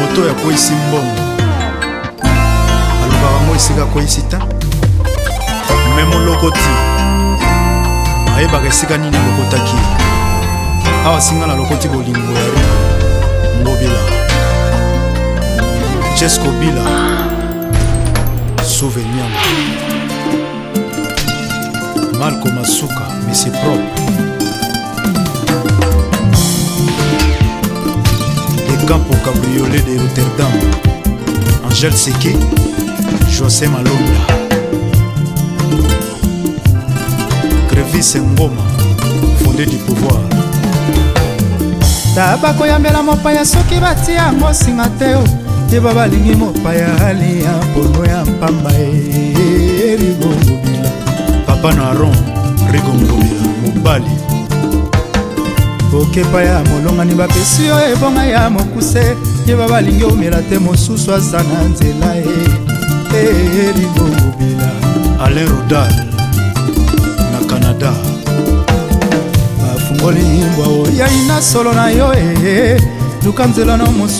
moto ya kweyisi mbongo alobaka ngo esika kweyisi ta me molokoti ayebaka esika nini alokotaki awa singa nalokoti bolingo ya ri ngobila jesco bila souvenir Marco Masuka, Monsieur Propre. Les Campo Cabriolet de Rotterdam. Angèle Seke, José Malonda. Crevis Ngoma, fondé du pouvoir. taba koyambela mopaya soki batia yango singa te te babalingi mopaya aliya bono ya mpamba e rigo ngobila papa na ron rigo ngobila mobali okepa ya molongani bapesi yo ebonga ya mokuse yeba balingi omela te mosusu aza na nzela e e rigo ngobila alain rodal na canada bafungoli mbwa oyai na solo na yo e luka nzela na mosu